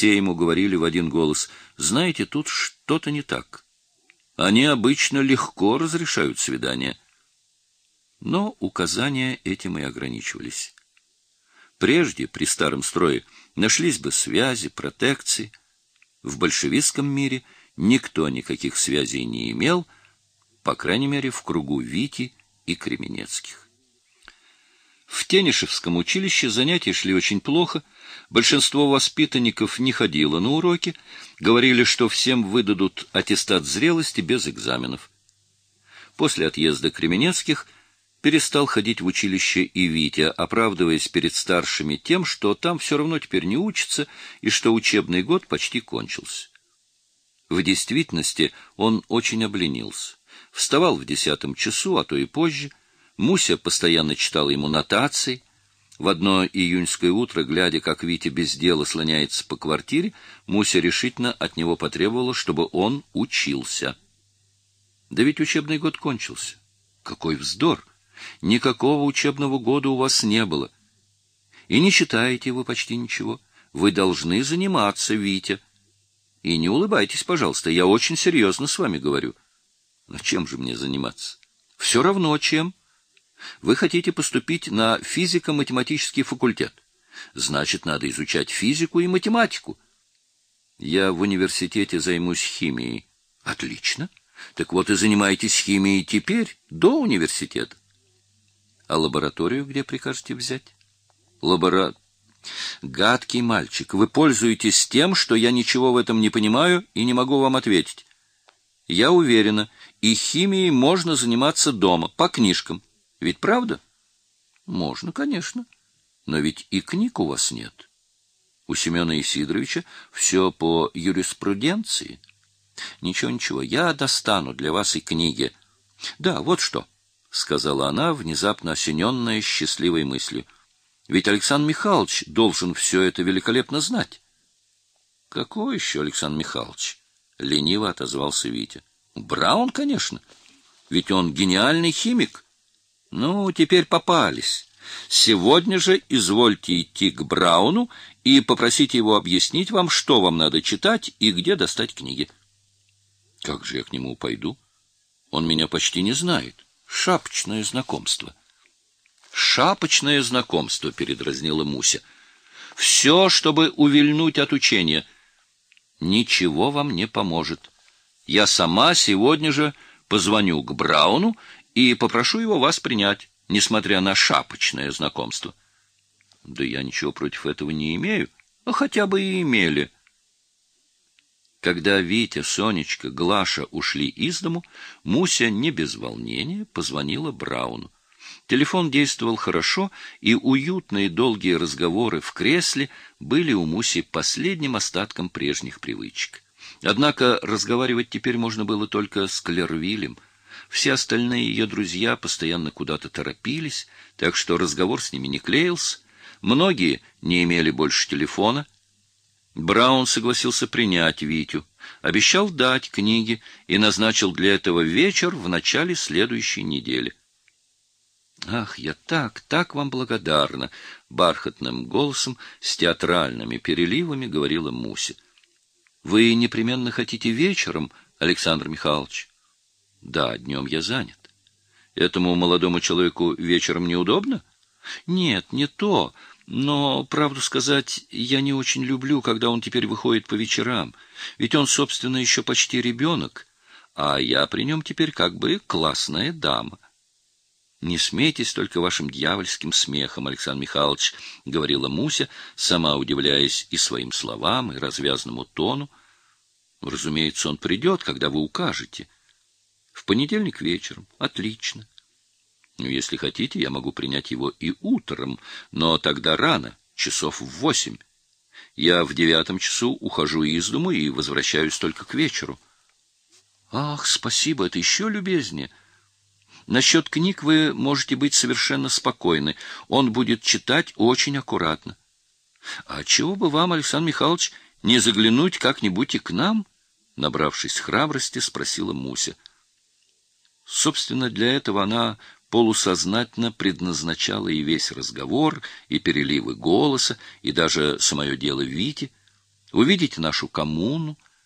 Все ему говорили в один голос, «Знаете, тут что-то не так. Они обычно легко разрешают свидания». Но указания этим и ограничивались. Прежде, при старом строе, нашлись бы связи, протекции. В большевистском мире никто никаких связей не имел, по крайней мере, в кругу Вити и Кременецких. В Тенишевском училище занятия шли очень плохо, большинство воспитанников не ходило на уроки, говорили, что всем выдадут аттестат зрелости без экзаменов. После отъезда Кременецких перестал ходить в училище и Витя, оправдываясь перед старшими тем, что там все равно теперь не учится и что учебный год почти кончился. В действительности он очень обленился. Вставал в десятом часу, а то и позже, Муся постоянно читала ему нотации. В одно июньское утро, глядя, как Витя без дела слоняется по квартире, Муся решительно от него потребовала, чтобы он учился. Да ведь учебный год кончился. Какой вздор! Никакого учебного года у вас не было. И не читаете вы почти ничего. Вы должны заниматься, Витя. И не улыбайтесь, пожалуйста, я очень серьезно с вами говорю. Но чем же мне заниматься? Все равно чем. Вы хотите поступить на физико-математический факультет. Значит, надо изучать физику и математику. Я в университете займусь химией. Отлично. Так вот и занимаетесь химией теперь, до университета. А лабораторию где прикажете взять? Лабора... Гадкий мальчик, вы пользуетесь тем, что я ничего в этом не понимаю и не могу вам ответить. Я уверена, и химией можно заниматься дома, по книжкам. Ведь правда? Можно, конечно. Но ведь и книг у вас нет. У Семена Исидоровича все по юриспруденции. Ничего, ничего, я достану для вас и книги. Да, вот что, — сказала она, внезапно осененная счастливой мыслью. Ведь Александр Михайлович должен все это великолепно знать. — Какой еще Александр Михайлович? — лениво отозвался Витя. — Браун, конечно. Ведь он гениальный химик. — ну, теперь попались. Сегодня же извольте идти к Брауну и попросите его объяснить вам, что вам надо читать и где достать книги. Как же я к нему пойду? Он меня почти не знает. Шапочное знакомство. Шапочное знакомство, передразнила Муся. Все, чтобы увильнуть от учения. Ничего вам не поможет. Я сама сегодня же позвоню к Брауну и попрошу его вас принять, несмотря на шапочное знакомство. Да я ничего против этого не имею, а хотя бы и имели. Когда Витя, Сонечка, Глаша ушли из дому, Муся не без волнения позвонила Брауну. Телефон действовал хорошо, и уютные долгие разговоры в кресле были у Муси последним остатком прежних привычек. Однако разговаривать теперь можно было только с Клервилем — все остальные ее друзья постоянно куда-то торопились, так что разговор с ними не клеился. Многие не имели больше телефона. Браун согласился принять Витю, обещал дать книги и назначил для этого вечер в начале следующей недели. «Ах, я так, так вам благодарна!» — бархатным голосом с театральными переливами говорила Муся. «Вы непременно хотите вечером, Александр Михайлович?» Да, днем я занят. Этому молодому человеку вечером неудобно? Нет, не то. Но, правду сказать, я не очень люблю, когда он теперь выходит по вечерам. Ведь он, собственно, еще почти ребенок, а я при нем теперь как бы классная дама. Не смейтесь только вашим дьявольским смехом, Александр Михайлович, — говорила Муся, сама удивляясь и своим словам, и развязному тону. Разумеется, он придет, когда вы укажете. — в понедельник вечером. Отлично. Ну, если хотите, я могу принять его и утром, но тогда рано, часов в восемь. Я в девятом часу ухожу из дому и возвращаюсь только к вечеру. Ах, спасибо, это еще любезнее. Насчет книг вы можете быть совершенно спокойны. Он будет читать очень аккуратно. А чего бы вам, Александр Михайлович, не заглянуть как-нибудь и к нам? Набравшись храбрости, спросила Муся. Собственно, для этого она полусознательно предназначала и весь разговор, и переливы голоса, и даже самое дело Вити. увидите нашу коммуну,